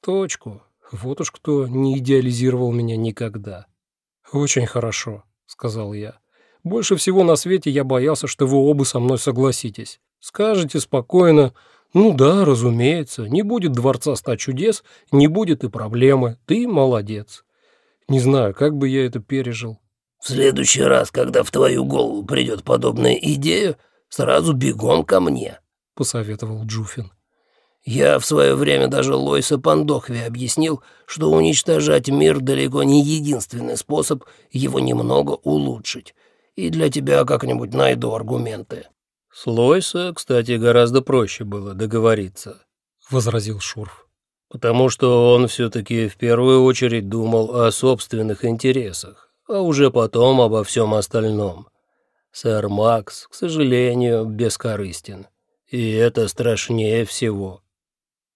точку. Вот уж кто не идеализировал меня никогда. «Очень хорошо», — сказал я. «Больше всего на свете я боялся, что вы оба со мной согласитесь. Скажете спокойно, ну да, разумеется, не будет дворца ста чудес, не будет и проблемы, ты молодец. Не знаю, как бы я это пережил». «В следующий раз, когда в твою голову придет подобная идея, сразу бегом ко мне», — посоветовал Джуфин. Я в свое время даже Лойса Пандохве объяснил, что уничтожать мир далеко не единственный способ его немного улучшить. И для тебя как-нибудь найду аргументы». «С Лойса, кстати, гораздо проще было договориться», — возразил Шурф. «Потому что он все-таки в первую очередь думал о собственных интересах, а уже потом обо всем остальном. Сэр Макс, к сожалению, бескорыстен. И это страшнее всего».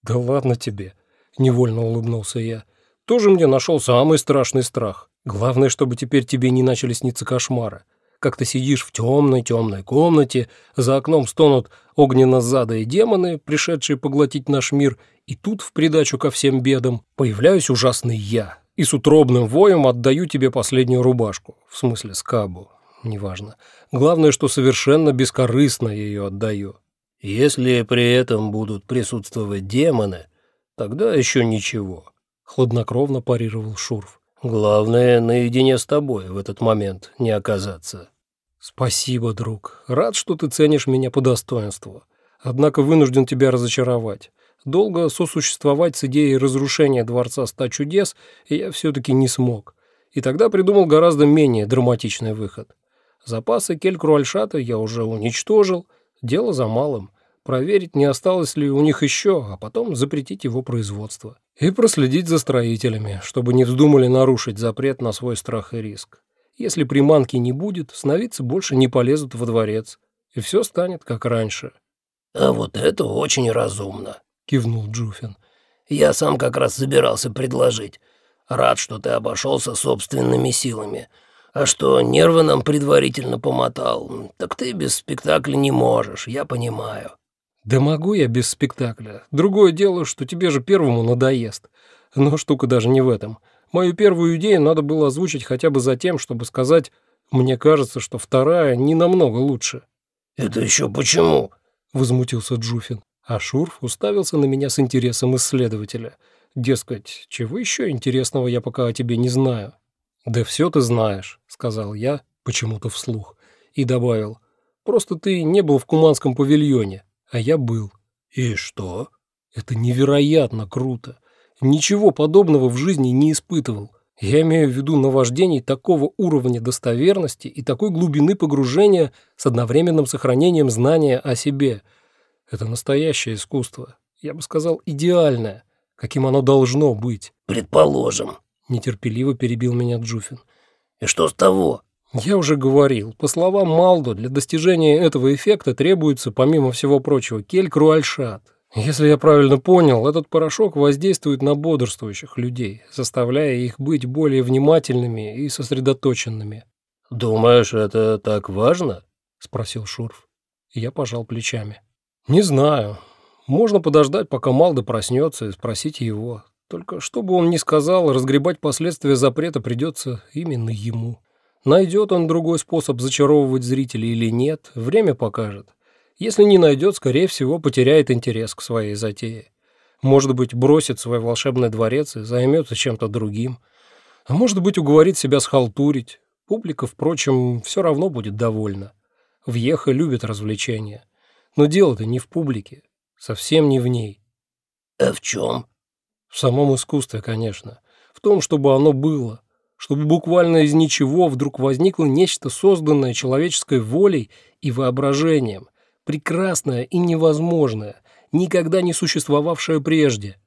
«Да ладно тебе», — невольно улыбнулся я. «Тоже мне нашел самый страшный страх. Главное, чтобы теперь тебе не начали сниться кошмары. Как ты сидишь в темной-темной комнате, за окном стонут огненно-задые демоны, пришедшие поглотить наш мир, и тут, в придачу ко всем бедам, появляюсь ужасный я, и с утробным воем отдаю тебе последнюю рубашку, в смысле скабу, неважно. Главное, что совершенно бескорыстно ее отдаю. Если при этом будут присутствовать демоны, тогда еще ничего», — хладнокровно парировал Шурф. «Главное, наедине с тобой в этот момент не оказаться». «Спасибо, друг. Рад, что ты ценишь меня по достоинству. Однако вынужден тебя разочаровать. Долго сосуществовать с идеей разрушения Дворца Ста Чудес я все-таки не смог. И тогда придумал гораздо менее драматичный выход. Запасы Келькруальшата я уже уничтожил, дело за малым проверить, не осталось ли у них еще, а потом запретить его производство. И проследить за строителями, чтобы не вздумали нарушить запрет на свой страх и риск. Если приманки не будет, сновидцы больше не полезут во дворец, и все станет как раньше. «А вот это очень разумно», — кивнул Джуфин. «Я сам как раз собирался предложить. Рад, что ты обошелся собственными силами. А что нервы нам предварительно помотал, так ты без спектакля не можешь, я понимаю». «Да могу я без спектакля. Другое дело, что тебе же первому надоест. Но штука даже не в этом. Мою первую идею надо было озвучить хотя бы за тем, чтобы сказать, мне кажется, что вторая не намного лучше». «Это еще почему?» — возмутился Джуфин. А Шурф уставился на меня с интересом исследователя. Дескать, чего еще интересного я пока о тебе не знаю. «Да все ты знаешь», — сказал я, почему-то вслух, и добавил. «Просто ты не был в Куманском павильоне а я был. И что? Это невероятно круто. Ничего подобного в жизни не испытывал. Я имею в виду наваждений такого уровня достоверности и такой глубины погружения с одновременным сохранением знания о себе. Это настоящее искусство. Я бы сказал, идеальное, каким оно должно быть. «Предположим», — нетерпеливо перебил меня Джуфин. «И что с того? Я уже говорил, по словам Малдо, для достижения этого эффекта требуется, помимо всего прочего, кель-круальшат. Если я правильно понял, этот порошок воздействует на бодрствующих людей, заставляя их быть более внимательными и сосредоточенными. «Думаешь, это так важно?» — спросил Шурф. Я пожал плечами. «Не знаю. Можно подождать, пока Малдо проснется, и спросить его. Только чтобы он не сказал, разгребать последствия запрета придется именно ему». Найдет он другой способ зачаровывать зрителей или нет, время покажет. Если не найдет, скорее всего, потеряет интерес к своей затее. Может быть, бросит свой волшебный дворец и займется чем-то другим. А может быть, уговорит себя схалтурить. Публика, впрочем, все равно будет довольна. Вьеха любит развлечения. Но дело-то не в публике, совсем не в ней. «А в чем?» В самом искусстве, конечно. В том, чтобы оно было чтобы буквально из ничего вдруг возникло нечто созданное человеческой волей и воображением, прекрасное и невозможное, никогда не существовавшее прежде.